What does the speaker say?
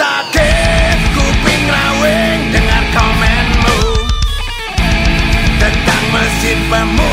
sakit, kuping rawing, dengar komenmu. Tentang mesin pemusnahnya